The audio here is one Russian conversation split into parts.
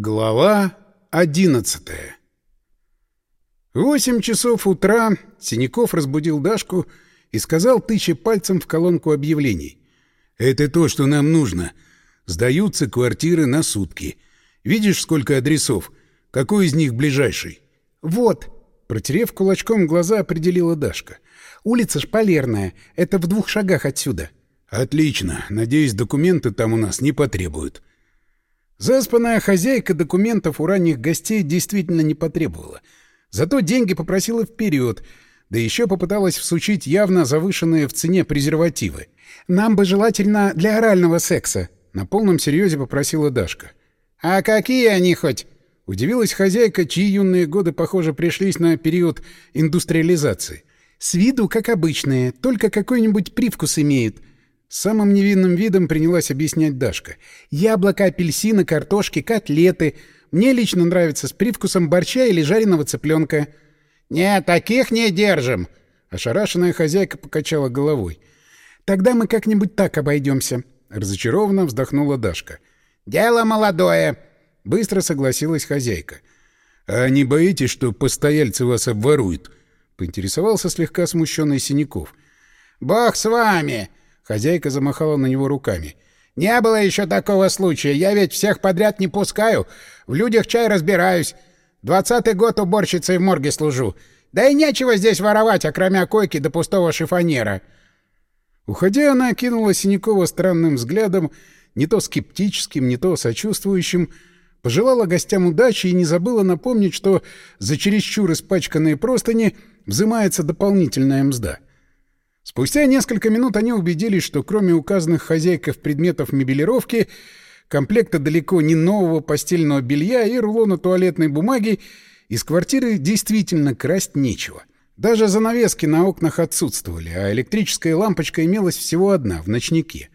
Глава одиннадцатая В восемь часов утра Синяков разбудил Дашку и сказал, тыча пальцем в колонку объявлений. «Это то, что нам нужно. Сдаются квартиры на сутки. Видишь, сколько адресов? Какой из них ближайший?» «Вот», — протерев кулачком глаза, определила Дашка. «Улица Шпалерная. Это в двух шагах отсюда». «Отлично. Надеюсь, документы там у нас не потребуют». Заспанная хозяйка документов у ранних гостей действительно не потребовала. Зато деньги попросила вперед, да еще попыталась всучить явно завышенные в цене презервативы. «Нам бы желательно для орального секса», — на полном серьезе попросила Дашка. «А какие они хоть?» — удивилась хозяйка, чьи юные годы, похоже, пришлись на период индустриализации. «С виду, как обычные, только какой-нибудь привкус имеют. Самым невинным видом принялась объяснять Дашка. «Яблоко, апельсины, картошки, котлеты. Мне лично нравится с привкусом борща или жареного цыпленка». «Не, таких не держим!» Ошарашенная хозяйка покачала головой. «Тогда мы как-нибудь так обойдемся», — разочарованно вздохнула Дашка. «Дело молодое!» — быстро согласилась хозяйка. «А не боитесь, что постояльцы вас обворуют?» — поинтересовался слегка смущенный Синяков. «Бог с вами!» Хозяйка замахала на него руками. «Не было еще такого случая. Я ведь всех подряд не пускаю. В людях чай разбираюсь. Двадцатый год уборщицей в морге служу. Да и нечего здесь воровать, окромя койки до пустого шифонера». Уходя, она окинула Синякова странным взглядом, не то скептическим, не то сочувствующим, пожелала гостям удачи и не забыла напомнить, что за чересчур испачканные простыни взимается дополнительная мзда. Спустя несколько минут они убедились, что кроме указанных хозяйков предметов мебелировки, комплекта далеко не нового постельного белья и рулона туалетной бумаги, из квартиры действительно красть нечего. Даже занавески на окнах отсутствовали, а электрическая лампочка имелась всего одна, в ночнике.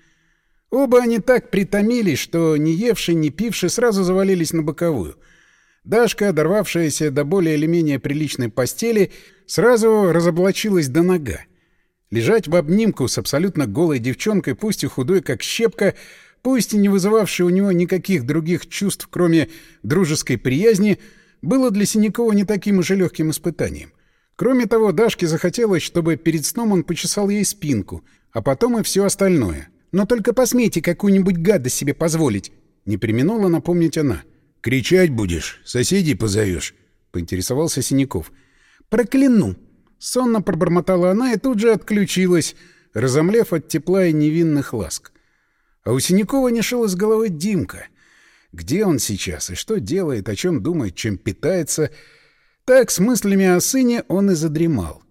Оба они так притомились, что ни евший, ни пивший сразу завалились на боковую. Дашка, дорвавшаяся до более или менее приличной постели, сразу разоблачилась до нога. Лежать в обнимку с абсолютно голой девчонкой, пусть и худой, как щепка, пусть и не вызывавшей у него никаких других чувств, кроме дружеской приязни, было для Синякова не таким уж и легким испытанием. Кроме того, Дашке захотелось, чтобы перед сном он почесал ей спинку, а потом и все остальное. «Но только посмейте какую-нибудь гадость себе позволить!» — не применула напомнить она. «Кричать будешь? Соседей позовешь?» — поинтересовался Синяков. «Прокляну!» Сонно пробормотала она и тут же отключилась, разомлев от тепла и невинных ласк. А у Синякова не шел из головы Димка. Где он сейчас и что делает, о чем думает, чем питается. Так, с мыслями о сыне он и задремал.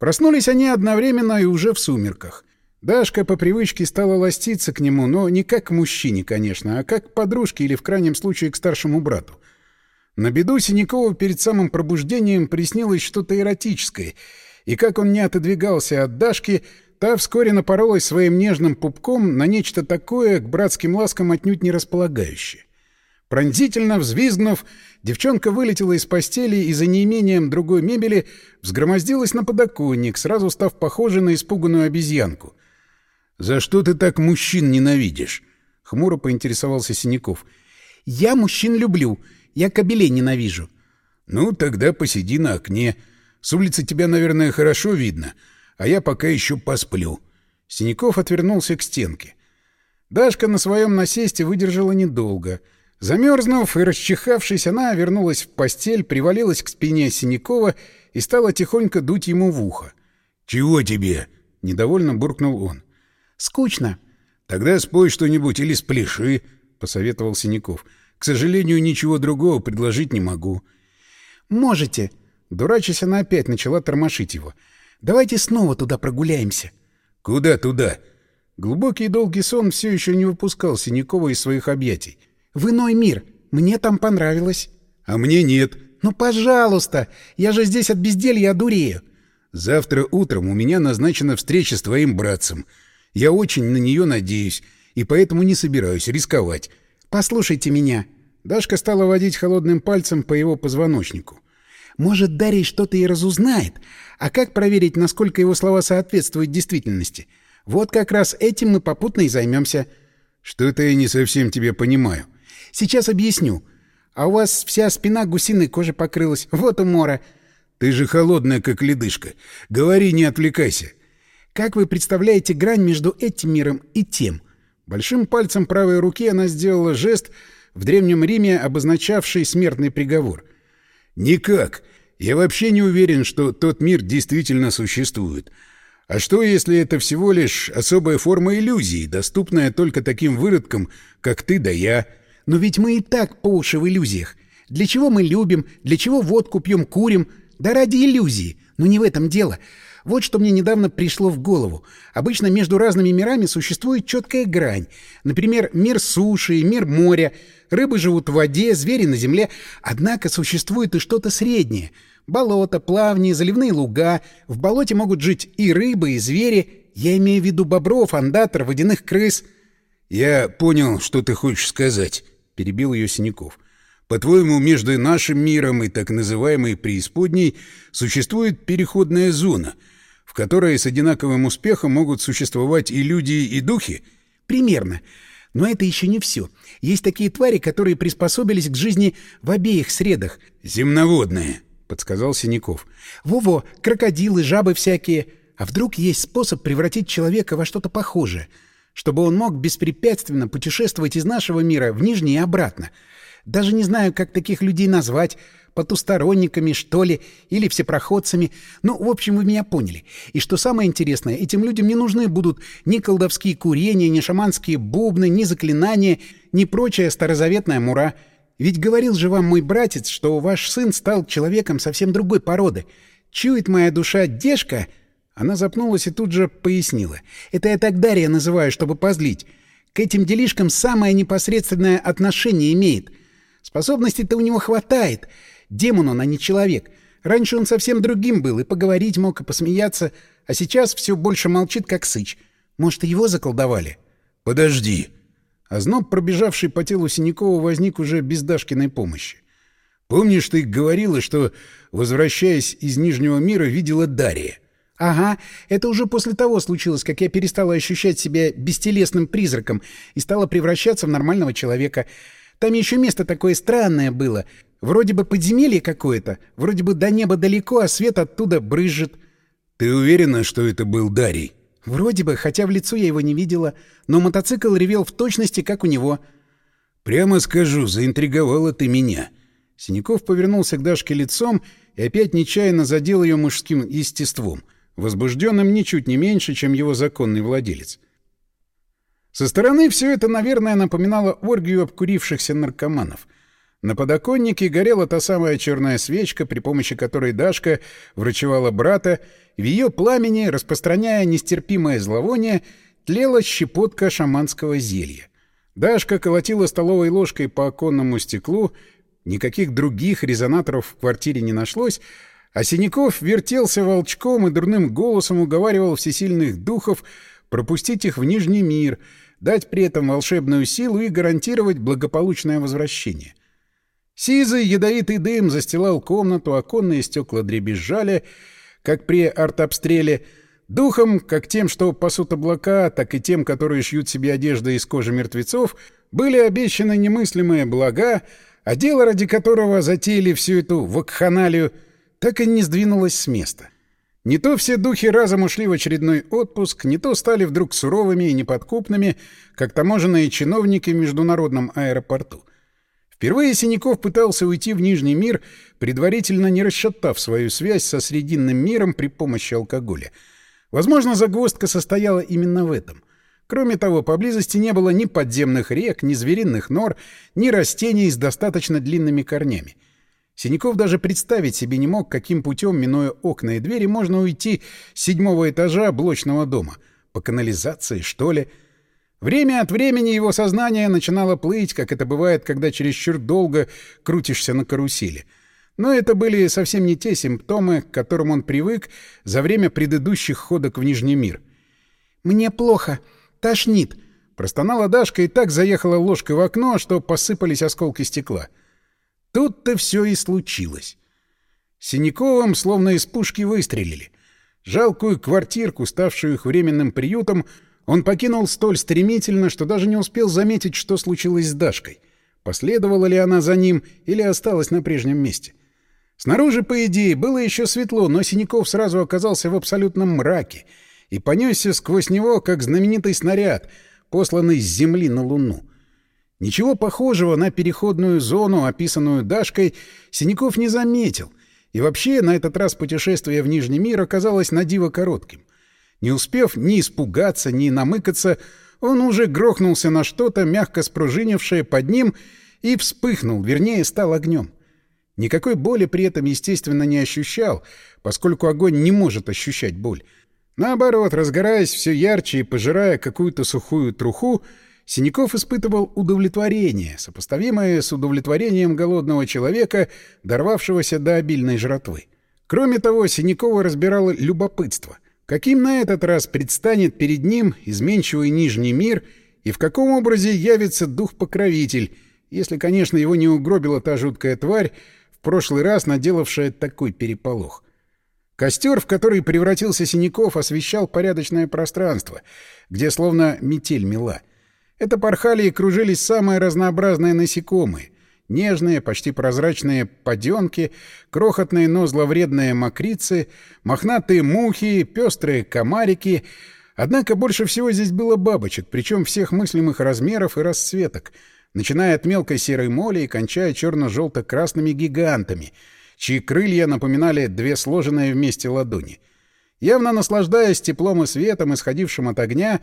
Проснулись они одновременно и уже в сумерках. Дашка по привычке стала ластиться к нему, но не как к мужчине, конечно, а как к подружке или, в крайнем случае, к старшему брату. На беду Синякова перед самым пробуждением приснилось что-то эротическое, и как он не отодвигался от Дашки, та вскоре напоролась своим нежным пупком на нечто такое, к братским ласкам отнюдь не располагающее. Пронзительно взвизгнув, девчонка вылетела из постели и за неимением другой мебели взгромоздилась на подоконник, сразу став похожей на испуганную обезьянку. «За что ты так мужчин ненавидишь?» — хмуро поинтересовался Синяков. «Я мужчин люблю», я кобелей ненавижу. — Ну, тогда посиди на окне. С улицы тебя, наверное, хорошо видно, а я пока еще посплю. Синяков отвернулся к стенке. Дашка на своем насесте выдержала недолго. Замерзнув и расчихавшись, она вернулась в постель, привалилась к спине Синякова и стала тихонько дуть ему в ухо. — Чего тебе? — недовольно буркнул он. — Скучно. — Тогда спой что-нибудь или спляши, — посоветовал Синяков. — к сожалению, ничего другого предложить не могу. «Можете». Дурачась, она опять начала тормошить его. «Давайте снова туда прогуляемся». «Куда туда?» Глубокий и долгий сон все еще не выпускал Синякова из своих объятий. «В иной мир. Мне там понравилось». «А мне нет». «Ну, пожалуйста! Я же здесь от безделья одурею». «Завтра утром у меня назначена встреча с твоим братцем. Я очень на нее надеюсь, и поэтому не собираюсь рисковать. «Послушайте меня». Дашка стала водить холодным пальцем по его позвоночнику. «Может, Дарий что-то и разузнает. А как проверить, насколько его слова соответствуют действительности? Вот как раз этим мы попутно и займемся». «Что-то я не совсем тебя понимаю». Сейчас объясню. А у вас вся спина гусиной кожей покрылась. Вот умора. Ты же холодная, как ледышка. Говори, не отвлекайся. Как вы представляете грань между этим миром и тем? Большим пальцем правой руки она сделала жест, в Древнем Риме обозначавший смертный приговор. «Никак. Я вообще не уверен, что тот мир действительно существует. А что, если это всего лишь особая форма иллюзии, доступная только таким выродкам, как ты да я?» «Но ведь мы и так по уши в иллюзиях. Для чего мы любим, для чего водку пьем, курим? Да ради иллюзии. Но не в этом дело. Вот что мне недавно пришло в голову. Обычно между разными мирами существует четкая грань. Например, мир суши мир моря. Рыбы живут в воде, звери на земле. Однако существует и что-то среднее. Болото, плавни, заливные луга. В болоте могут жить и рыбы, и звери. Я имею в виду бобров, андатор, водяных крыс. — Я понял, что ты хочешь сказать, — перебил ее Синяков. — по-твоему, между нашим миром и так называемой преисподней существует переходная зона, в которой с одинаковым успехом могут существовать и люди, и духи? Примерно. Но это еще не все. Есть такие твари, которые приспособились к жизни в обеих средах. Земноводные, подсказал Синяков. Во-во, крокодилы, жабы всякие. А вдруг есть способ превратить человека во что-то похожее, чтобы он мог беспрепятственно путешествовать из нашего мира в Нижний и обратно? Даже не знаю, как таких людей назвать. Потусторонниками, что ли, или всепроходцами. Ну, в общем, вы меня поняли. И что самое интересное, этим людям не нужны будут ни колдовские курения, ни шаманские бубны, ни заклинания, ни прочая старозаветная мура. Ведь говорил же вам мой братец, что ваш сын стал человеком совсем другой породы. Чует моя душа Дешка... Она запнулась и тут же пояснила. «Это я так Дарья называю, чтобы позлить. К этим делишкам самое непосредственное отношение имеет. Способностей-то у него хватает. Демон он, а не человек. Раньше он совсем другим был, и поговорить мог, и посмеяться, а сейчас все больше молчит, как сыч. Может, и его заколдовали? — Подожди. Озноб, пробежавший по телу Синякова, возник уже без Дашкиной помощи. Помнишь, ты говорила, что, возвращаясь из Нижнего мира, видела Дарья? — Ага, это уже после того случилось, как я перестала ощущать себя бестелесным призраком и стала превращаться в нормального человека — там еще место такое странное было. Вроде бы подземелье какое-то, вроде бы до неба далеко, а свет оттуда брызжет. Ты уверена, что это был Дарий? Вроде бы, хотя в лицо я его не видела, но мотоцикл ревел в точности, как у него. Прямо скажу, заинтриговала ты меня. Синяков повернулся к Дашке лицом и опять нечаянно задел ее мужским естеством, возбужденным ничуть не меньше, чем его законный владелец. Со стороны все это, наверное, напоминало оргию обкурившихся наркоманов. На подоконнике горела та самая черная свечка, при помощи которой Дашка врачевала брата, в ее пламени, распространяя нестерпимое зловоние, тлела щепотка шаманского зелья. Дашка колотила столовой ложкой по оконному стеклу, никаких других резонаторов в квартире не нашлось, а Синяков вертелся волчком и дурным голосом уговаривал всесильных духов пропустить их в Нижний мир, дать при этом волшебную силу и гарантировать благополучное возвращение. Сизый ядовитый дым застилал комнату, оконные стекла дребезжали, как при артобстреле, духом, как тем, что пасут облака, так и тем, которые шьют себе одежды из кожи мертвецов, были обещаны немыслимые блага, а дело, ради которого затеяли всю эту вакханалию, так и не сдвинулось с места. — не то все духи разом ушли в очередной отпуск, не то стали вдруг суровыми и неподкупными, как таможенные чиновники в международном аэропорту. Впервые Синяков пытался уйти в Нижний мир, предварительно не расшатав свою связь со Срединным миром при помощи алкоголя. Возможно, загвоздка состояла именно в этом. Кроме того, поблизости не было ни подземных рек, ни звериных нор, ни растений с достаточно длинными корнями. Синяков даже представить себе не мог, каким путем, минуя окна и двери, можно уйти с седьмого этажа блочного дома. По канализации, что ли? Время от времени его сознание начинало плыть, как это бывает, когда чересчур долго крутишься на карусели. Но это были совсем не те симптомы, к которым он привык за время предыдущих ходок в Нижний мир. «Мне плохо. Тошнит», — простонала Дашка и так заехала ложкой в окно, что посыпались осколки стекла. — Тут-то все и случилось. Синяковым словно из пушки выстрелили. Жалкую квартирку, ставшую их временным приютом, он покинул столь стремительно, что даже не успел заметить, что случилось с Дашкой. Последовала ли она за ним или осталась на прежнем месте? Снаружи, по идее, было еще светло, но Синяков сразу оказался в абсолютном мраке и понесся сквозь него, как знаменитый снаряд, посланный с Земли на Луну. Ничего похожего на переходную зону, описанную Дашкой, Синяков не заметил, и вообще на этот раз путешествие в Нижний мир оказалось на диво коротким. Не успев ни испугаться, ни намыкаться, он уже грохнулся на что-то, мягко спружинившее под ним, и вспыхнул, вернее, стал огнем. Никакой боли при этом, естественно, не ощущал, поскольку огонь не может ощущать боль. Наоборот, разгораясь все ярче и пожирая какую-то сухую труху, Синяков испытывал удовлетворение, сопоставимое с удовлетворением голодного человека, дорвавшегося до обильной жратвы. Кроме того, Синякова разбирало любопытство — Каким на этот раз предстанет перед ним изменчивый Нижний мир и в каком образе явится дух-покровитель, если, конечно, его не угробила та жуткая тварь, в прошлый раз наделавшая такой переполох. Костер, в который превратился Синяков, освещал порядочное пространство, где словно метель мела. Это порхали и кружились самые разнообразные насекомые — Нежные, почти прозрачные поденки, крохотные, но зловредные мокрицы, мохнатые мухи, пестрые комарики. Однако больше всего здесь было бабочек, причем всех мыслимых размеров и расцветок, начиная от мелкой серой моли и кончая черно-желто-красными гигантами, чьи крылья напоминали две сложенные вместе ладони. Явно наслаждаясь теплом и светом, исходившим от огня,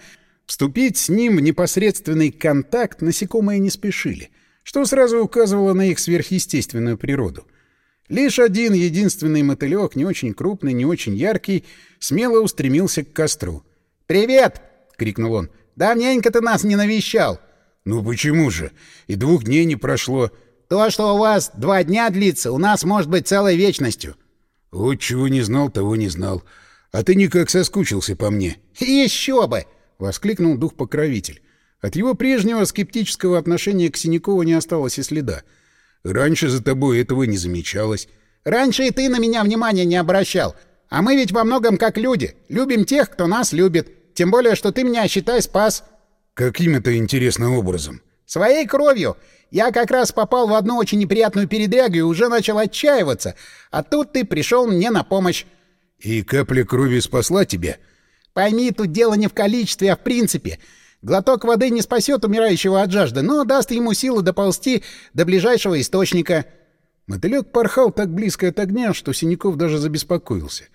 вступить с ним в непосредственный контакт насекомые не спешили — что сразу указывало на их сверхъестественную природу. Лишь один единственный мотылек, не очень крупный, не очень яркий, смело устремился к костру. «Привет!» — крикнул он. «Давненько ты нас не навещал!» «Ну почему же? И двух дней не прошло!» «То, что у вас два дня длится, у нас может быть целой вечностью!» «Вот чего не знал, того не знал. А ты никак соскучился по мне!» «Еще бы!» — воскликнул дух-покровитель. От его прежнего скептического отношения к Синякову не осталось и следа. «Раньше за тобой этого не замечалось». «Раньше и ты на меня внимания не обращал. А мы ведь во многом как люди. Любим тех, кто нас любит. Тем более, что ты меня, считай, спас». «Каким это интересным образом?» «Своей кровью. Я как раз попал в одну очень неприятную передрягу и уже начал отчаиваться. А тут ты пришел мне на помощь». «И капля крови спасла тебя?» «Пойми, тут дело не в количестве, а в принципе». Глоток воды не спасет умирающего от жажды, но даст ему силу доползти до ближайшего источника. Мотылек порхал так близко от огня, что Синяков даже забеспокоился.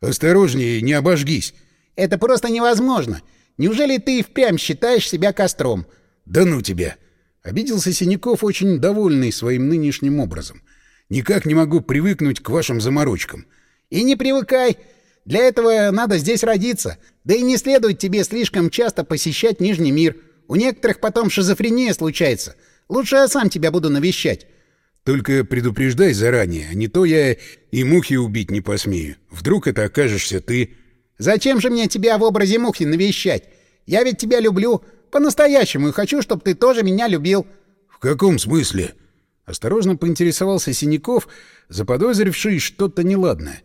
«Осторожнее, не обожгись!» «Это просто невозможно! Неужели ты и впрямь считаешь себя костром?» «Да ну тебя!» Обиделся Синяков, очень довольный своим нынешним образом. «Никак не могу привыкнуть к вашим заморочкам». «И не привыкай! Для этого надо здесь родиться. Да и не следует тебе слишком часто посещать Нижний мир. У некоторых потом шизофрения случается. Лучше я сам тебя буду навещать. Только предупреждай заранее, а не то я и мухи убить не посмею. Вдруг это окажешься ты. Зачем же мне тебя в образе мухи навещать? Я ведь тебя люблю. По-настоящему и хочу, чтобы ты тоже меня любил. В каком смысле? Осторожно поинтересовался Синяков, заподозривший что-то неладное.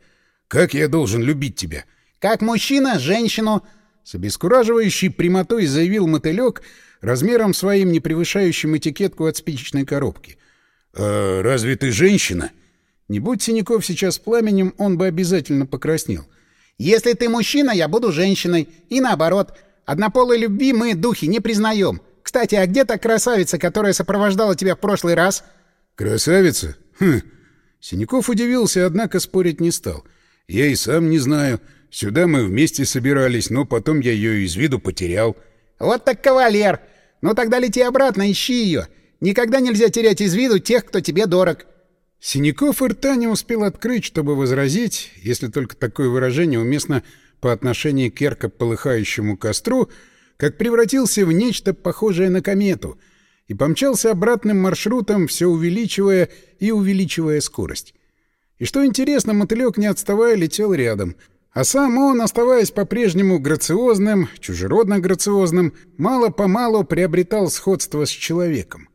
Как я должен любить тебя? Как мужчина женщину. С обескураживающей прямотой заявил мотылек, размером своим не превышающим этикетку от спичечной коробки. «А разве ты женщина?» Не будь Синяков сейчас пламенем, он бы обязательно покраснел. «Если ты мужчина, я буду женщиной. И наоборот. Однополой любви мы, духи, не признаем. Кстати, а где та красавица, которая сопровождала тебя в прошлый раз?» «Красавица? Хм». Синяков удивился, однако спорить не стал. «Я и сам не знаю. Сюда мы вместе собирались, но потом я ее из виду потерял. Вот так кавалер! Ну тогда лети обратно, ищи ее. Никогда нельзя терять из виду тех, кто тебе дорог. Синяков и рта не успел открыть, чтобы возразить, если только такое выражение уместно по отношению к ярко полыхающему костру, как превратился в нечто похожее на комету и помчался обратным маршрутом, все увеличивая и увеличивая скорость. И что интересно, мотылек, не отставая, летел рядом — а сам он, оставаясь по-прежнему грациозным, чужеродно-грациозным, мало-помалу приобретал сходство с человеком.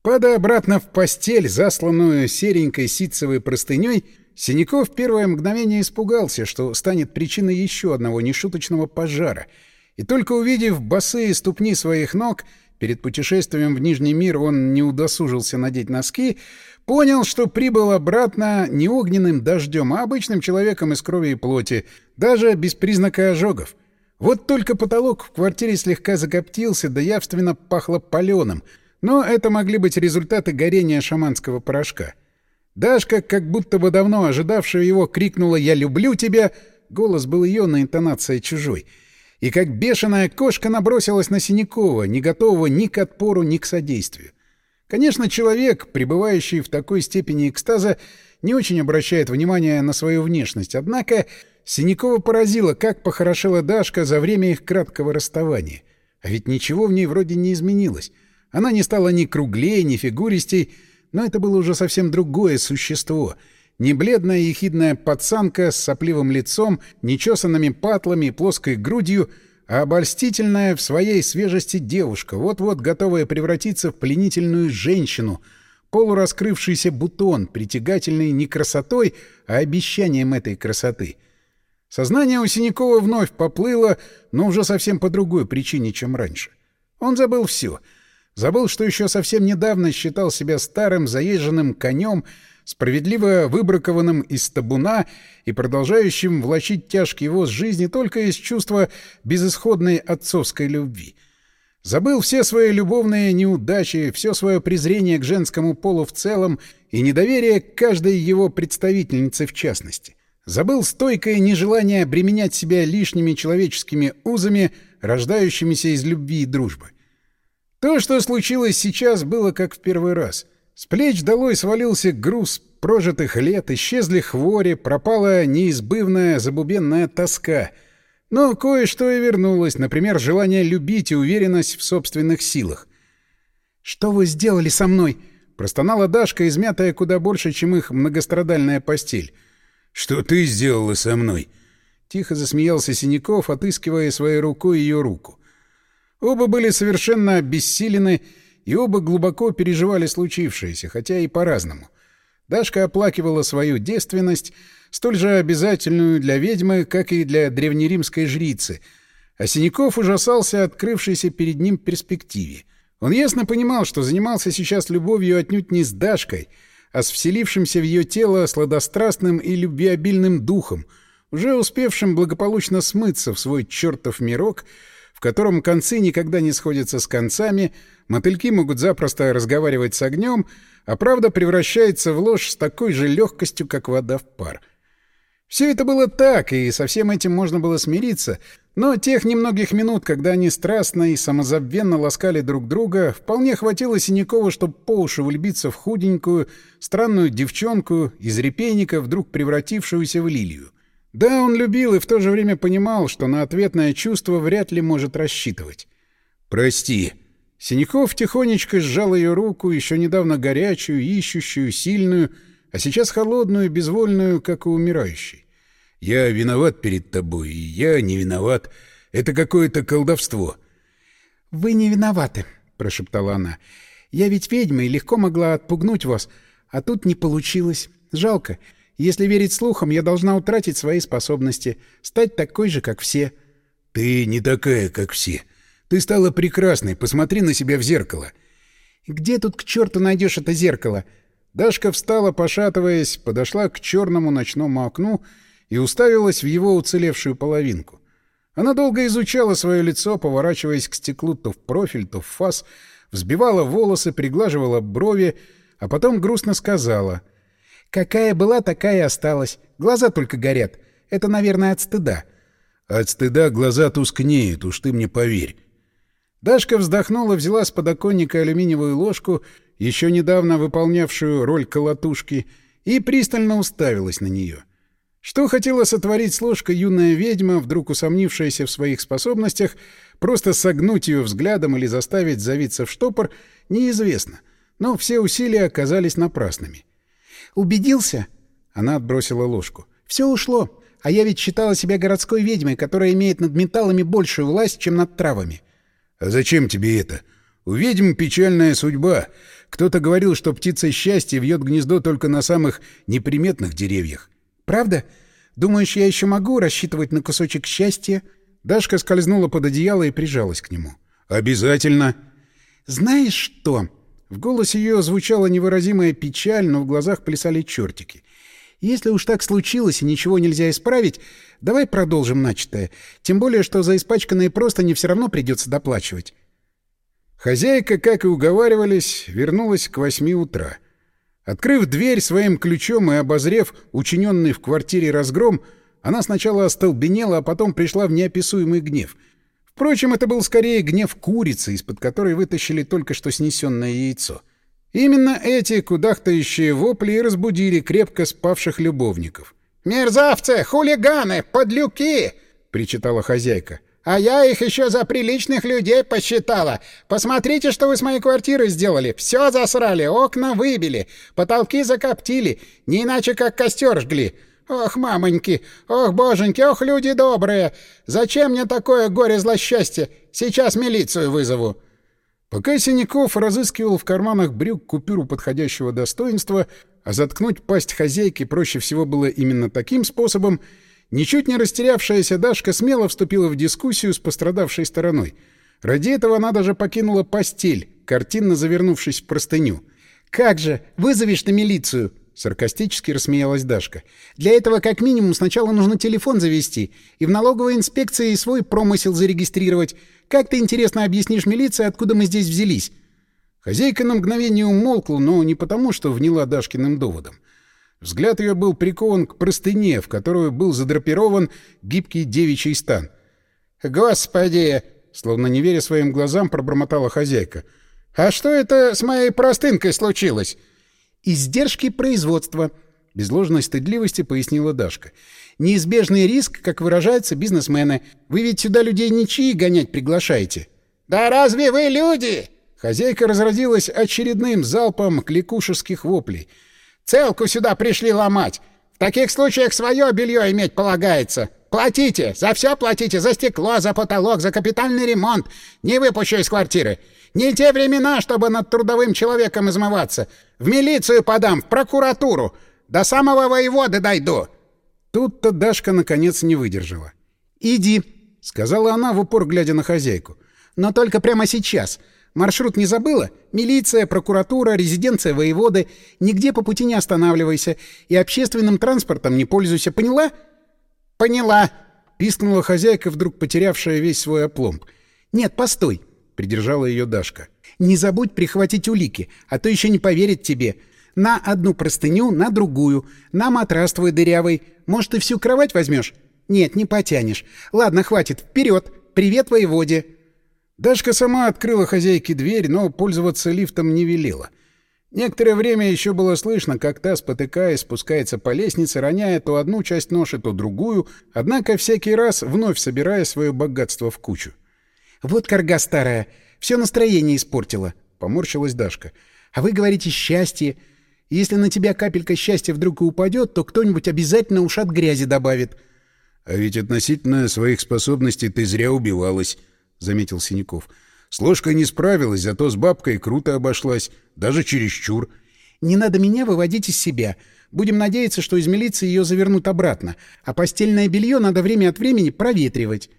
Падая обратно в постель, засланную серенькой ситцевой простыней, Синяков первое мгновение испугался, что станет причиной еще одного нешуточного пожара, и только увидев босые ступни своих ног, перед путешествием в Нижний мир он не удосужился надеть носки, понял, что прибыл обратно не огненным дождем, а обычным человеком из крови и плоти, даже без признака ожогов. Вот только потолок в квартире слегка закоптился, да явственно пахло паленым, но это могли быть результаты горения шаманского порошка. Дашка, как будто бы давно ожидавшая его, крикнула «Я люблю тебя!» Голос был ее на интонация чужой. И как бешеная кошка набросилась на Синякова, не готового ни к отпору, ни к содействию. Конечно, человек, пребывающий в такой степени экстаза, не очень обращает внимания на свою внешность, однако Синякова поразило, как похорошела Дашка за время их краткого расставания. А ведь ничего в ней вроде не изменилось. Она не стала ни круглее, ни фигуристей, но это было уже совсем другое существо. Не бледная ехидная пацанка с сопливым лицом, нечесанными патлами и плоской грудью, а обольстительная в своей свежести девушка, вот-вот готовая превратиться в пленительную женщину, полураскрывшийся бутон, притягательный не красотой, а обещанием этой красоты. Сознание у Синякова вновь поплыло, но уже совсем по другой причине, чем раньше. Он забыл все — Забыл, что еще совсем недавно считал себя старым заезженным конем, справедливо выбракованным из табуна и продолжающим влачить тяжкий воз жизни только из чувства безысходной отцовской любви. Забыл все свои любовные неудачи, все свое презрение к женскому полу в целом и недоверие к каждой его представительнице в частности. Забыл стойкое нежелание обременять себя лишними человеческими узами, рождающимися из любви и дружбы. То, что случилось сейчас, было как в первый раз. С плеч долой свалился груз прожитых лет, исчезли хвори, пропала неизбывная забубенная тоска. Но кое-что и вернулось, например, желание любить и уверенность в собственных силах. «Что вы сделали со мной?» — простонала Дашка, измятая куда больше, чем их многострадальная постель. «Что ты сделала со мной?» Тихо засмеялся Синяков, отыскивая своей рукой ее руку. Оба были совершенно обессилены, и оба глубоко переживали случившееся, хотя и по-разному. Дашка оплакивала свою девственность, столь же обязательную для ведьмы, как и для древнеримской жрицы, а Синяков ужасался открывшейся перед ним перспективе. Он ясно понимал, что занимался сейчас любовью отнюдь не с Дашкой, а с вселившимся в ее тело сладострастным и любвеобильным духом, уже успевшим благополучно смыться в свой чертов мирок — в котором концы никогда не сходятся с концами, мотыльки могут запросто разговаривать с огнем, а правда превращается в ложь с такой же легкостью, как вода в пар. Все это было так, и со всем этим можно было смириться, но тех немногих минут, когда они страстно и самозабвенно ласкали друг друга, вполне хватило Синякова, чтобы по уши влюбиться в худенькую, странную девчонку из репейника, вдруг превратившуюся в лилию. Да, он любил и в то же время понимал, что на ответное чувство вряд ли может рассчитывать. «Прости». Синяков тихонечко сжал ее руку, еще недавно горячую, ищущую, сильную, а сейчас холодную, безвольную, как у умирающей. «Я виноват перед тобой, и я не виноват. Это какое-то колдовство». «Вы не виноваты», — прошептала она. «Я ведь ведьма и легко могла отпугнуть вас, а тут не получилось. Жалко. Если верить слухам, я должна утратить свои способности, стать такой же, как все. — Ты не такая, как все. Ты стала прекрасной, посмотри на себя в зеркало. — Где тут к черту найдешь это зеркало? Дашка встала, пошатываясь, подошла к черному ночному окну и уставилась в его уцелевшую половинку. Она долго изучала свое лицо, поворачиваясь к стеклу то в профиль, то в фас, взбивала волосы, приглаживала брови, а потом грустно сказала — Какая была, такая и осталась. Глаза только горят. Это, наверное, от стыда. От стыда глаза тускнеют, уж ты мне поверь. Дашка вздохнула, взяла с подоконника алюминиевую ложку, еще недавно выполнявшую роль колотушки, и пристально уставилась на нее. Что хотела сотворить с ложкой юная ведьма, вдруг усомнившаяся в своих способностях, просто согнуть ее взглядом или заставить завиться в штопор, неизвестно, но все усилия оказались напрасными. «Убедился?» Она отбросила ложку. «Все ушло. А я ведь считала себя городской ведьмой, которая имеет над металлами большую власть, чем над травами». «А зачем тебе это? У ведьм печальная судьба. Кто-то говорил, что птица счастья вьет гнездо только на самых неприметных деревьях». «Правда? Думаешь, я еще могу рассчитывать на кусочек счастья?» Дашка скользнула под одеяло и прижалась к нему. «Обязательно!» «Знаешь что?» В голосе ее звучала невыразимая печаль, но в глазах плясали чертики. «Если уж так случилось и ничего нельзя исправить, давай продолжим начатое. Тем более, что за испачканные просто не все равно придется доплачивать». Хозяйка, как и уговаривались, вернулась к восьми утра. Открыв дверь своим ключом и обозрев учиненный в квартире разгром, она сначала остолбенела, а потом пришла в неописуемый гнев. Впрочем, это был скорее гнев курицы, из-под которой вытащили только что снесенное яйцо. Именно эти кудахтающие вопли и разбудили крепко спавших любовников. «Мерзавцы! Хулиганы! Подлюки!» — причитала хозяйка. А я их еще за приличных людей посчитала. Посмотрите, что вы с моей квартирой сделали. Все засрали, окна выбили, потолки закоптили, не иначе как костер жгли. Ох, мамоньки, ох, боженьки, ох, люди добрые. Зачем мне такое горе-злосчастье? Сейчас милицию вызову. Пока Синяков разыскивал в карманах брюк купюру подходящего достоинства, а заткнуть пасть хозяйки проще всего было именно таким способом, Ничуть не растерявшаяся Дашка смело вступила в дискуссию с пострадавшей стороной. Ради этого она даже покинула постель, картинно завернувшись в простыню. «Как же! Вызовешь на милицию!» — саркастически рассмеялась Дашка. «Для этого как минимум сначала нужно телефон завести и в налоговой инспекции свой промысел зарегистрировать. Как ты, интересно, объяснишь милиции, откуда мы здесь взялись?» Хозяйка на мгновение умолкла, но не потому, что вняла Дашкиным доводом. Взгляд ее был прикован к простыне, в которую был задрапирован гибкий девичий стан. «Господи!» — словно не веря своим глазам, пробормотала хозяйка. «А что это с моей простынкой случилось?» «Издержки производства», — без ложной стыдливости пояснила Дашка. «Неизбежный риск, как выражаются бизнесмены. Вы ведь сюда людей ничьи гонять приглашаете». «Да разве вы люди?» Хозяйка разразилась очередным залпом кликушеских воплей — Целку сюда пришли ломать. В таких случаях свое белье иметь полагается. Платите, за все платите, за стекло, за потолок, за капитальный ремонт. Не выпущу из квартиры. Не те времена, чтобы над трудовым человеком измываться. В милицию подам, в прокуратуру. До самого воеводы дойду. Тут-то Дашка наконец не выдержала. «Иди», — сказала она в упор, глядя на хозяйку. «Но только прямо сейчас. Маршрут не забыла? Милиция, прокуратура, резиденция воеводы. Нигде по пути не останавливайся. И общественным транспортом не пользуйся. Поняла? Поняла. Пискнула хозяйка, вдруг потерявшая весь свой опломб. Нет, постой. Придержала ее Дашка. Не забудь прихватить улики, а то еще не поверит тебе. На одну простыню, на другую. На матрас твой дырявый. Может, ты всю кровать возьмешь? Нет, не потянешь. Ладно, хватит. Вперед. Привет воеводе. Дашка сама открыла хозяйке дверь, но пользоваться лифтом не велела. Некоторое время еще было слышно, как та, спотыкаясь, спускается по лестнице, роняя то одну часть ноши, то другую, однако всякий раз вновь собирая свое богатство в кучу. «Вот корга старая, все настроение испортила», — поморщилась Дашка. «А вы говорите «счастье». Если на тебя капелька счастья вдруг и упадет, то кто-нибудь обязательно ушат грязи добавит». «А ведь относительно своих способностей ты зря убивалась», — заметил Синяков. «С ложкой не справилась, зато с бабкой круто обошлась, даже чересчур». «Не надо меня выводить из себя. Будем надеяться, что из милиции ее завернут обратно, а постельное белье надо время от времени проветривать».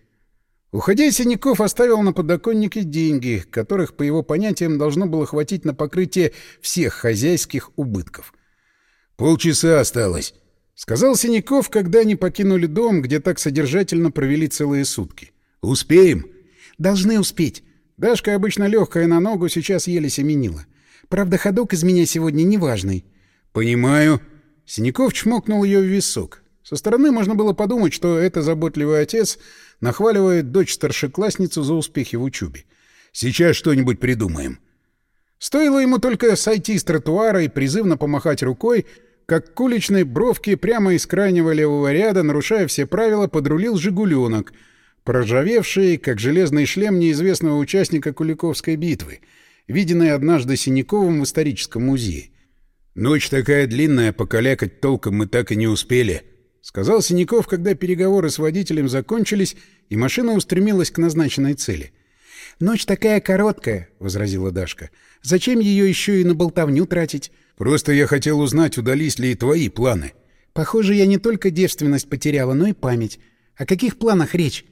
Уходя, Синяков оставил на подоконнике деньги, которых, по его понятиям, должно было хватить на покрытие всех хозяйских убытков. «Полчаса осталось», — сказал Синяков, когда они покинули дом, где так содержательно провели целые сутки. «Успеем?» Должны успеть. Дашка, обычно легкая на ногу, сейчас еле семенила. Правда, ходок из меня сегодня неважный. Понимаю. Синяков чмокнул ее в висок. Со стороны можно было подумать, что это заботливый отец нахваливает дочь-старшеклассницу за успехи в учебе. Сейчас что-нибудь придумаем. Стоило ему только сойти с тротуара и призывно помахать рукой, как к уличной бровке прямо из крайнего левого ряда, нарушая все правила, подрулил «Жигуленок», проржавевший, как железный шлем неизвестного участника Куликовской битвы, виденный однажды Синяковым в историческом музее. «Ночь такая длинная, покалякать толком мы так и не успели», — сказал Синяков, когда переговоры с водителем закончились, и машина устремилась к назначенной цели. «Ночь такая короткая», — возразила Дашка. «Зачем ее еще и на болтовню тратить?» «Просто я хотел узнать, удались ли и твои планы». «Похоже, я не только девственность потеряла, но и память. О каких планах речь?»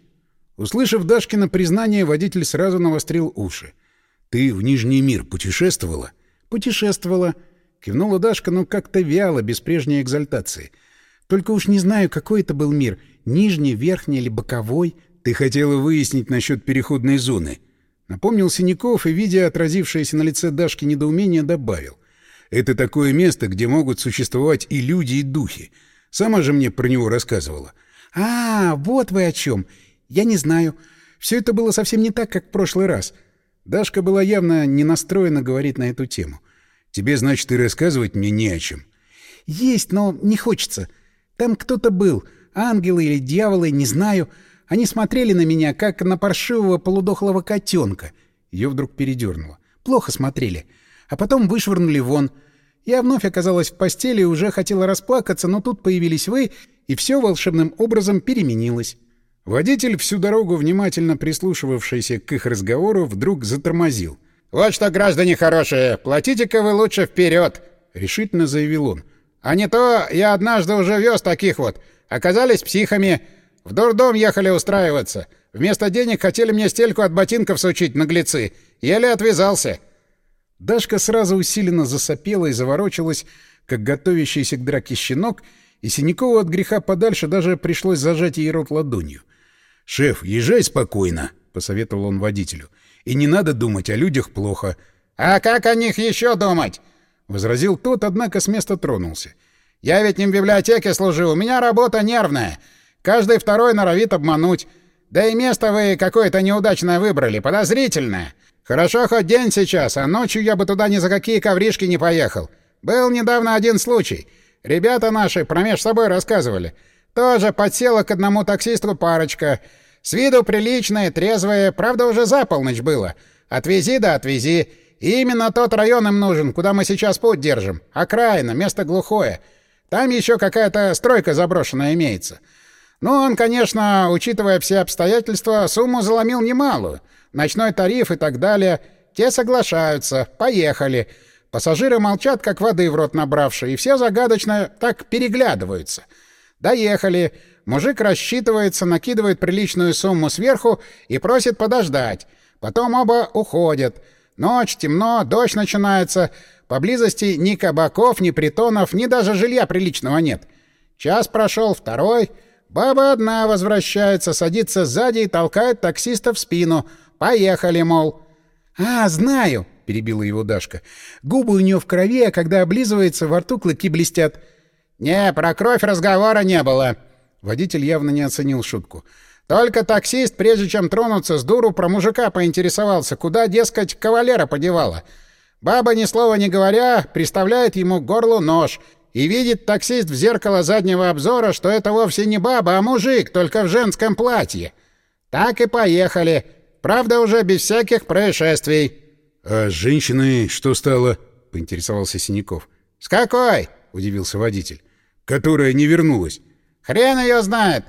Услышав Дашкино признание, водитель сразу навострил уши. Ты в Нижний мир путешествовала? Путешествовала. Кивнула Дашка, но как-то вяло, без прежней экзальтации. Только уж не знаю, какой это был мир. Нижний, верхний или боковой. Ты хотела выяснить насчет переходной зоны. Напомнил Синяков и, видя отразившееся на лице Дашки недоумение, добавил. Это такое место, где могут существовать и люди, и духи. Сама же мне про него рассказывала. «А, вот вы о чем. Я не знаю. Все это было совсем не так, как в прошлый раз». Дашка была явно не настроена говорить на эту тему. «Тебе, значит, и рассказывать мне не о чем». «Есть, но не хочется. Там кто-то был. Ангелы или дьяволы, не знаю. Они смотрели на меня, как на паршивого полудохлого котенка». Ее вдруг передернуло. «Плохо смотрели. А потом вышвырнули вон. Я вновь оказалась в постели и уже хотела расплакаться, но тут появились вы, и все волшебным образом переменилось». Водитель, всю дорогу внимательно прислушивавшийся к их разговору, вдруг затормозил. «Вот что, граждане хорошие, платите-ка вы лучше вперед, решительно заявил он. «А не то я однажды уже вез таких вот. Оказались психами. В дурдом ехали устраиваться. Вместо денег хотели мне стельку от ботинков сучить, наглецы. Еле отвязался». Дашка сразу усиленно засопела и заворочилась, как готовящийся к драке щенок, и Синякову от греха подальше даже пришлось зажать ей рот ладонью. «Шеф, езжай спокойно», — посоветовал он водителю. «И не надо думать о людях плохо». «А как о них еще думать?» — возразил тот, однако с места тронулся. «Я ведь не в библиотеке служу, у меня работа нервная. Каждый второй норовит обмануть. Да и место вы какое-то неудачное выбрали, подозрительное. Хорошо хоть день сейчас, а ночью я бы туда ни за какие ковришки не поехал. Был недавно один случай. Ребята наши промеж собой рассказывали. Тоже подсела к одному таксисту парочка. С виду приличная, трезвая, правда, уже за полночь было. Отвези да отвези. И именно тот район им нужен, куда мы сейчас путь держим. Окраина, место глухое. Там еще какая-то стройка заброшенная имеется. Ну, он, конечно, учитывая все обстоятельства, сумму заломил немалую. Ночной тариф и так далее. Те соглашаются. Поехали. Пассажиры молчат, как воды в рот набравшие, и все загадочно так переглядываются — Доехали. Мужик рассчитывается, накидывает приличную сумму сверху и просит подождать. Потом оба уходят. Ночь, темно, дождь начинается. Поблизости ни кабаков, ни притонов, ни даже жилья приличного нет. Час прошел, второй. Баба одна возвращается, садится сзади и толкает таксиста в спину. «Поехали, мол». «А, знаю», — перебила его Дашка. «Губы у нее в крови, а когда облизывается, во рту клыки блестят». «Не, про кровь разговора не было». Водитель явно не оценил шутку. «Только таксист, прежде чем тронуться с дуру, про мужика поинтересовался, куда, дескать, кавалера подевала. Баба, ни слова не говоря, приставляет ему к горлу нож, и видит таксист в зеркало заднего обзора, что это вовсе не баба, а мужик, только в женском платье. Так и поехали. Правда, уже без всяких происшествий». «А с женщиной что стало?» — поинтересовался Синяков. «С какой?» — удивился водитель которая не вернулась. Хрен ее знает.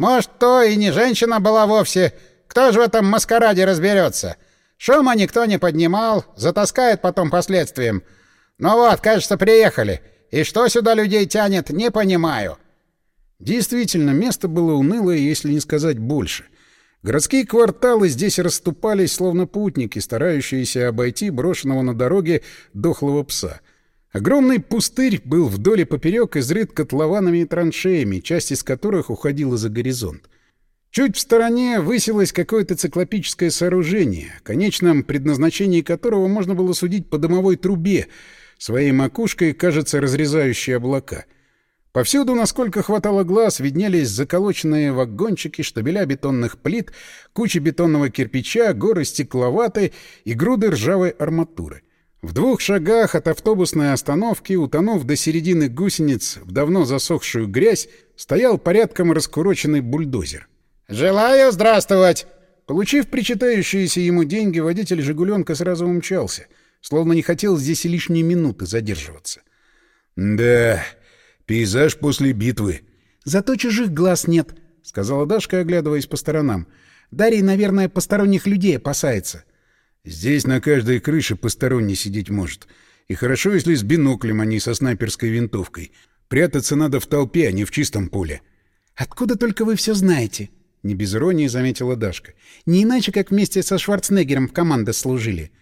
Может, то и не женщина была вовсе. Кто же в этом маскараде разберется? Шума никто не поднимал, затаскает потом последствиям. Ну вот, кажется, приехали. И что сюда людей тянет, не понимаю. Действительно, место было унылое, если не сказать больше. Городские кварталы здесь расступались, словно путники, старающиеся обойти брошенного на дороге дохлого пса — Огромный пустырь был вдоль и поперек изрыт котлованами и траншеями, часть из которых уходила за горизонт. Чуть в стороне высилось какое-то циклопическое сооружение, конечном предназначении которого можно было судить по дымовой трубе, своей макушкой, кажется, разрезающей облака. Повсюду, насколько хватало глаз, виднелись заколоченные вагончики, штабеля бетонных плит, кучи бетонного кирпича, горы стекловаты и груды ржавой арматуры. В двух шагах от автобусной остановки, утонув до середины гусениц в давно засохшую грязь, стоял порядком раскуроченный бульдозер. «Желаю здравствовать!» Получив причитающиеся ему деньги, водитель «Жигуленка» сразу умчался, словно не хотел здесь и лишние минуты задерживаться. «Да, пейзаж после битвы». «Зато чужих глаз нет», — сказала Дашка, оглядываясь по сторонам. «Дарий, наверное, посторонних людей опасается». Здесь на каждой крыше посторонний сидеть может. И хорошо, если с биноклем, а не со снайперской винтовкой. Прятаться надо в толпе, а не в чистом поле. «Откуда только вы все знаете?» — не без иронии заметила Дашка. «Не иначе, как вместе со Шварценеггером в команде служили».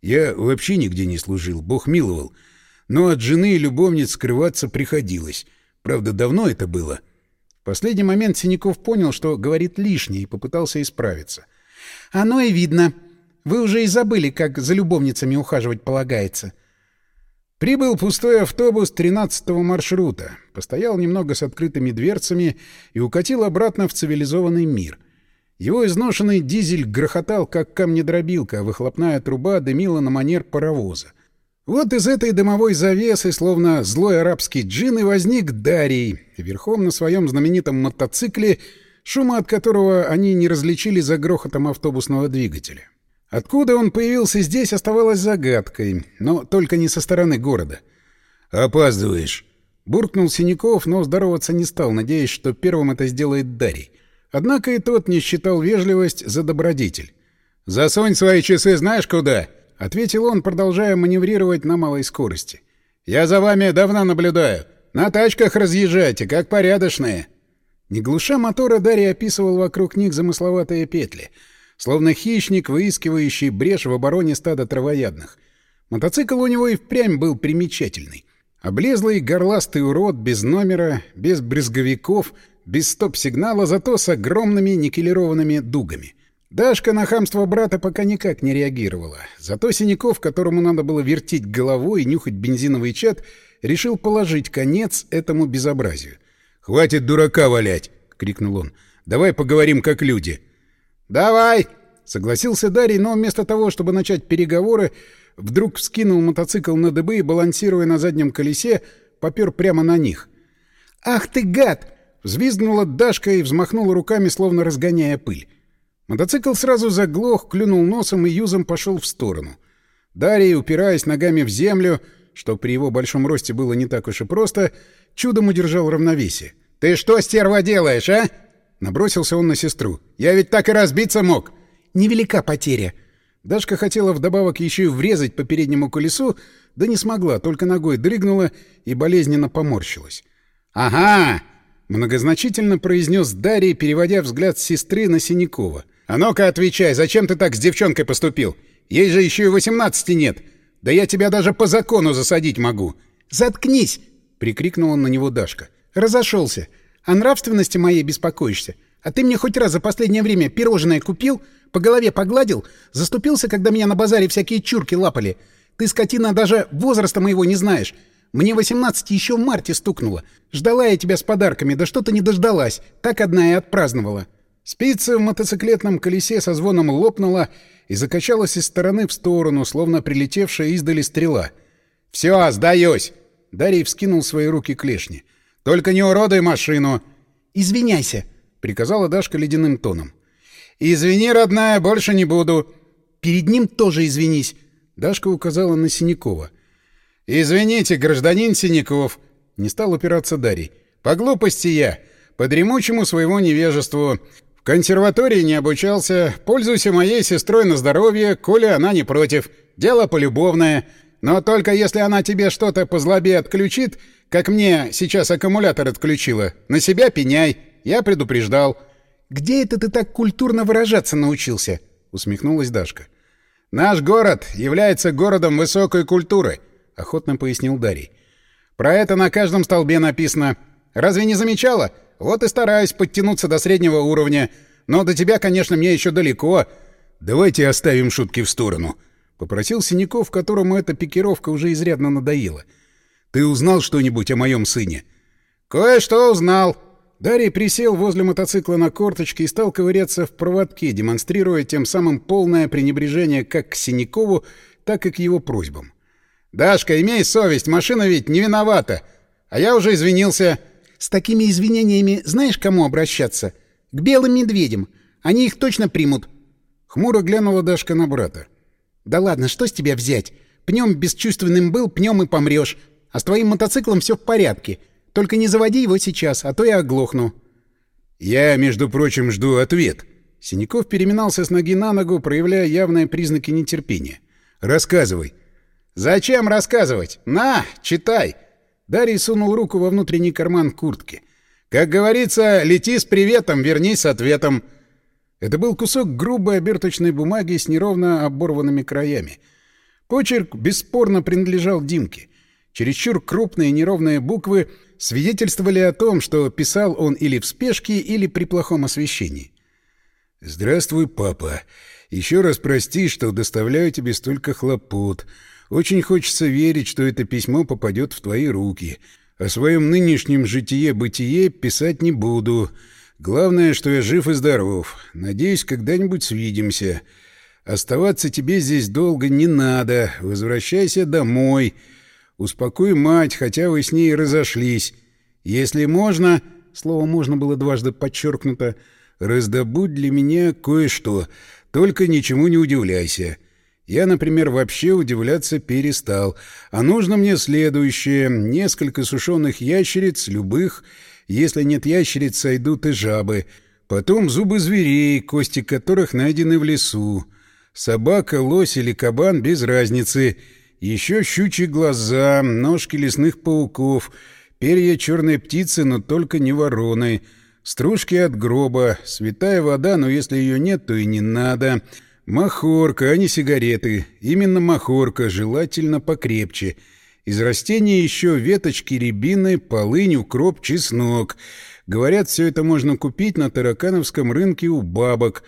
Я вообще нигде не служил, бог миловал. Но от жены и любовниц скрываться приходилось. Правда, давно это было. В последний момент Синяков понял, что говорит лишнее, и попытался исправиться. «Оно и видно. Вы уже и забыли, как за любовницами ухаживать полагается». Прибыл пустой автобус 13-го маршрута, постоял немного с открытыми дверцами и укатил обратно в цивилизованный мир. Его изношенный дизель грохотал, как камнедробилка, а выхлопная труба дымила на манер паровоза. Вот из этой дымовой завесы, словно злой арабский джин, и возник Дарий, верхом на своем знаменитом мотоцикле, шума от которого они не различили за грохотом автобусного двигателя. Откуда он появился здесь, оставалось загадкой, но только не со стороны города. «Опаздываешь!» — буркнул Синяков, но здороваться не стал, надеясь, что первым это сделает Дарий. Однако и тот не считал вежливость за добродетель. «Засунь свои часы знаешь куда!» — ответил он, продолжая маневрировать на малой скорости. «Я за вами давно наблюдаю. На тачках разъезжайте, как порядочные». Не глуша мотора, Дарья описывал вокруг них замысловатые петли, словно хищник, выискивающий брешь в обороне стада травоядных. Мотоцикл у него и впрямь был примечательный. Облезлый горластый урод, без номера, без брезговиков, без стоп-сигнала, зато с огромными никелированными дугами — Дашка на хамство брата пока никак не реагировала. Зато Синяков, которому надо было вертеть головой и нюхать бензиновый чат, решил положить конец этому безобразию. «Хватит дурака валять!» — крикнул он. «Давай поговорим как люди». «Давай!» — согласился Дарий, но вместо того, чтобы начать переговоры, вдруг вскинул мотоцикл на дыбы и, балансируя на заднем колесе, попер прямо на них. «Ах ты, гад!» — взвизгнула Дашка и взмахнула руками, словно разгоняя пыль. Мотоцикл сразу заглох, клюнул носом и юзом пошел в сторону. Дарий, упираясь ногами в землю, что при его большом росте было не так уж и просто, чудом удержал равновесие. «Ты что, стерва, делаешь, а?» Набросился он на сестру. «Я ведь так и разбиться мог!» «Невелика потеря!» Дашка хотела вдобавок еще и врезать по переднему колесу, да не смогла, только ногой дрыгнула и болезненно поморщилась. «Ага!» — многозначительно произнес Дарий, переводя взгляд сестры на Синякова. «А ну-ка отвечай, зачем ты так с девчонкой поступил? Ей же еще и восемнадцати нет. Да я тебя даже по закону засадить могу». «Заткнись!» — прикрикнула на него Дашка. «Разошелся. О нравственности моей беспокоишься. А ты мне хоть раз за последнее время пирожное купил, по голове погладил, заступился, когда меня на базаре всякие чурки лапали. Ты, скотина, даже возраста моего не знаешь. Мне восемнадцать еще в марте стукнуло. Ждала я тебя с подарками, да что-то не дождалась. Так одна и отпраздновала». Спица в мотоциклетном колесе со звоном лопнула и закачалась из стороны в сторону, словно прилетевшая издали стрела. «Все, сдаюсь!» Дарий вскинул свои руки к лешне. «Только не уродуй машину!» «Извиняйся!» — приказала Дашка ледяным тоном. «Извини, родная, больше не буду!» «Перед ним тоже извинись!» Дашка указала на Синякова. «Извините, гражданин Синяков!» — не стал упираться Дарий. «По глупости я, по дремучему своему невежеству. В консерватории не обучался. Пользуйся моей сестрой на здоровье, коли она не против. Дело полюбовное. Но только если она тебе что-то по злобе отключит, как мне сейчас аккумулятор отключила, на себя пеняй. Я предупреждал. «Где это ты так культурно выражаться научился?» — усмехнулась Дашка. «Наш город является городом высокой культуры», — охотно пояснил Дарий. «Про это на каждом столбе написано. Разве не замечала? Вот и стараюсь подтянуться до среднего уровня. Но до тебя, конечно, мне еще далеко. Давайте оставим шутки в сторону. Попросил Синяков, которому эта пикировка уже изрядно надоела. Ты узнал что-нибудь о моем сыне? Кое-что узнал. Дарий присел возле мотоцикла на корточке и стал ковыряться в проводке, демонстрируя тем самым полное пренебрежение как к Синякову, так и к его просьбам. «Дашка, имей совесть, машина ведь не виновата. А я уже извинился. С такими извинениями знаешь, кому обращаться? К белым медведям. Они их точно примут. Хмуро глянула Дашка на брата. Да ладно, что с тебя взять? Пнем бесчувственным был, пнем и помрешь. А с твоим мотоциклом все в порядке. Только не заводи его сейчас, а то я оглохну. Я, между прочим, жду ответ. Синяков переминался с ноги на ногу, проявляя явные признаки нетерпения. Рассказывай. Зачем рассказывать? На, читай. Дарий сунул руку во внутренний карман куртки. «Как говорится, лети с приветом, вернись с ответом». Это был кусок грубой оберточной бумаги с неровно оборванными краями. Почерк бесспорно принадлежал Димке. Чересчур крупные неровные буквы свидетельствовали о том, что писал он или в спешке, или при плохом освещении. «Здравствуй, папа. Еще раз прости, что доставляю тебе столько хлопот. Очень хочется верить, что это письмо попадет в твои руки. О своем нынешнем житие-бытие писать не буду. Главное, что я жив и здоров. Надеюсь, когда-нибудь свидимся. Оставаться тебе здесь долго не надо. Возвращайся домой. Успокой мать, хотя вы с ней разошлись. Если можно... Слово «можно» было дважды подчеркнуто — Раздобудь для меня кое-что, только ничему не удивляйся. Я, например, вообще удивляться перестал. А нужно мне следующее. Несколько сушеных ящериц, любых. Если нет ящериц, сойдут и жабы. Потом зубы зверей, кости которых найдены в лесу. Собака, лось или кабан без разницы. Еще щучьи глаза, ножки лесных пауков, перья черной птицы, но только не вороны — Стружки от гроба, святая вода, но если ее нет, то и не надо. Махорка, а не сигареты. Именно махорка, желательно покрепче. Из растений еще веточки рябины, полынь, укроп, чеснок. Говорят, все это можно купить на таракановском рынке у бабок.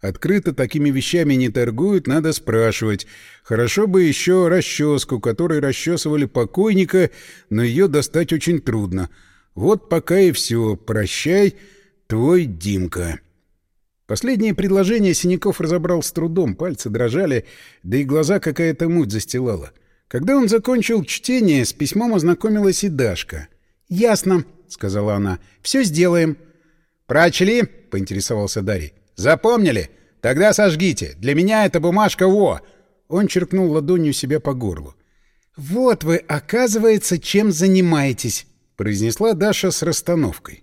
Открыто такими вещами не торгуют, надо спрашивать. Хорошо бы еще расческу, которой расчесывали покойника, но ее достать очень трудно. — вот пока и все. Прощай, твой Димка. Последнее предложение Синяков разобрал с трудом, пальцы дрожали, да и глаза какая-то муть застилала. Когда он закончил чтение, с письмом ознакомилась и Дашка. «Ясно», — сказала она. «Все сделаем». «Прочли?» — поинтересовался Дарий. «Запомнили? Тогда сожгите. Для меня эта бумажка во!» Он черкнул ладонью себя по горлу. «Вот вы, оказывается, чем занимаетесь», произнесла Даша с расстановкой.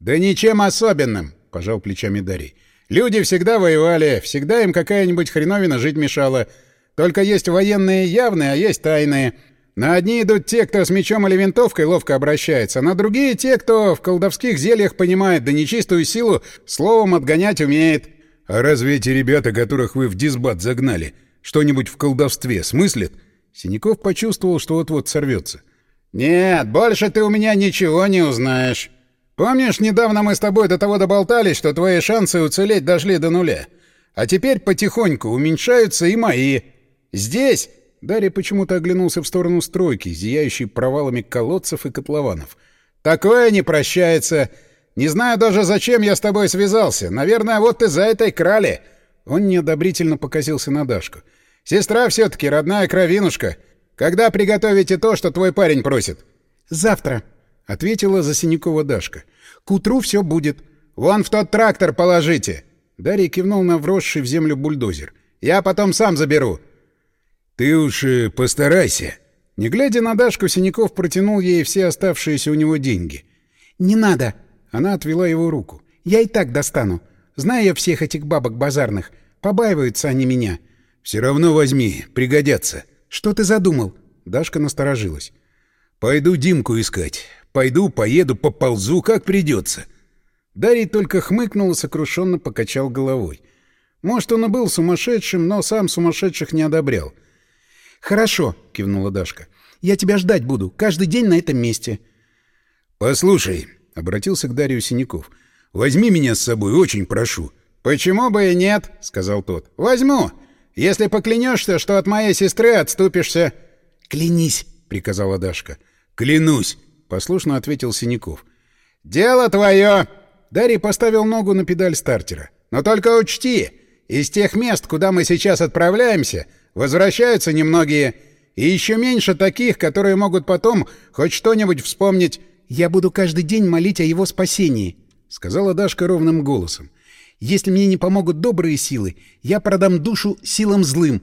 «Да ничем особенным», — пожал плечами Дарий. «Люди всегда воевали, всегда им какая-нибудь хреновина жить мешала. Только есть военные явные, а есть тайные. На одни идут те, кто с мечом или винтовкой ловко обращается, на другие — те, кто в колдовских зельях понимает, да нечистую силу словом отгонять умеет». «А разве эти ребята, которых вы в дисбат загнали, что-нибудь в колдовстве смыслят?» Синяков почувствовал, что вот-вот сорвется. «Нет, больше ты у меня ничего не узнаешь. Помнишь, недавно мы с тобой до того доболтались, что твои шансы уцелеть дошли до нуля? А теперь потихоньку уменьшаются и мои. Здесь...» Дарья почему-то оглянулся в сторону стройки, зияющей провалами колодцев и котлованов. «Такое не прощается. Не знаю даже, зачем я с тобой связался. Наверное, вот ты за этой крали». Он неодобрительно покосился на Дашку. «Сестра все-таки, родная кровинушка. Когда приготовите то, что твой парень просит? Завтра, ответила за Синякова Дашка. К утру все будет. Вон в тот трактор положите. Дарья кивнул на вросший в землю бульдозер. Я потом сам заберу. Ты уж постарайся. Не глядя на Дашку, Синяков протянул ей все оставшиеся у него деньги. «Не надо!» Она отвела его руку. «Я и так достану. Знаю я всех этих бабок базарных. Побаиваются они меня». «Все равно возьми, пригодятся». «Что ты задумал?» Дашка насторожилась. «Пойду Димку искать. Пойду, поеду, поползу, как придется». Дарий только хмыкнул и сокрушенно покачал головой. Может, он и был сумасшедшим, но сам сумасшедших не одобрял. «Хорошо», — кивнула Дашка. «Я тебя ждать буду. Каждый день на этом месте». «Послушай», — обратился к Дарью Синяков, — «возьми меня с собой, очень прошу». «Почему бы и нет?» — сказал тот. «Возьму. Если поклянешься, что от моей сестры отступишься...» «Клянись!» — приказала Дашка. «Клянусь!» — послушно ответил Синяков. «Дело твое!» Дарий поставил ногу на педаль стартера. «Но только учти, из тех мест, куда мы сейчас отправляемся, возвращаются немногие, и еще меньше таких, которые могут потом хоть что-нибудь вспомнить. Я буду каждый день молить о его спасении», — сказала Дашка ровным голосом. Если мне не помогут добрые силы, я продам душу силам злым.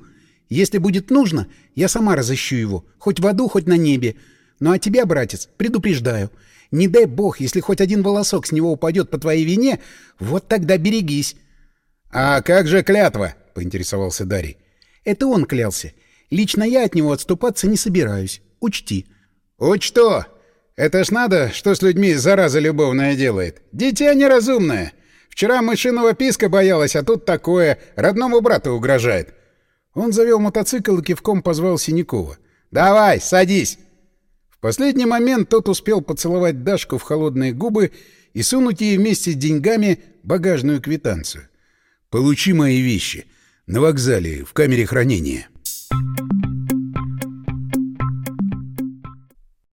Если будет нужно, я сама разыщу его, хоть в аду, хоть на небе. Ну а тебя, братец, предупреждаю. Не дай бог, если хоть один волосок с него упадет по твоей вине, вот тогда берегись. — А как же клятва? — поинтересовался Дарий. — Это он клялся. Лично я от него отступаться не собираюсь. Учти. — Учту. Это ж надо, что с людьми зараза любовная делает. Дитя неразумное. — Вчера мышиного писка боялась, а тут такое. Родному брату угрожает. Он завел мотоцикл и кивком позвал Синякова. «Давай, садись!» В последний момент тот успел поцеловать Дашку в холодные губы и сунуть ей вместе с деньгами багажную квитанцию. «Получи мои вещи. На вокзале, в камере хранения.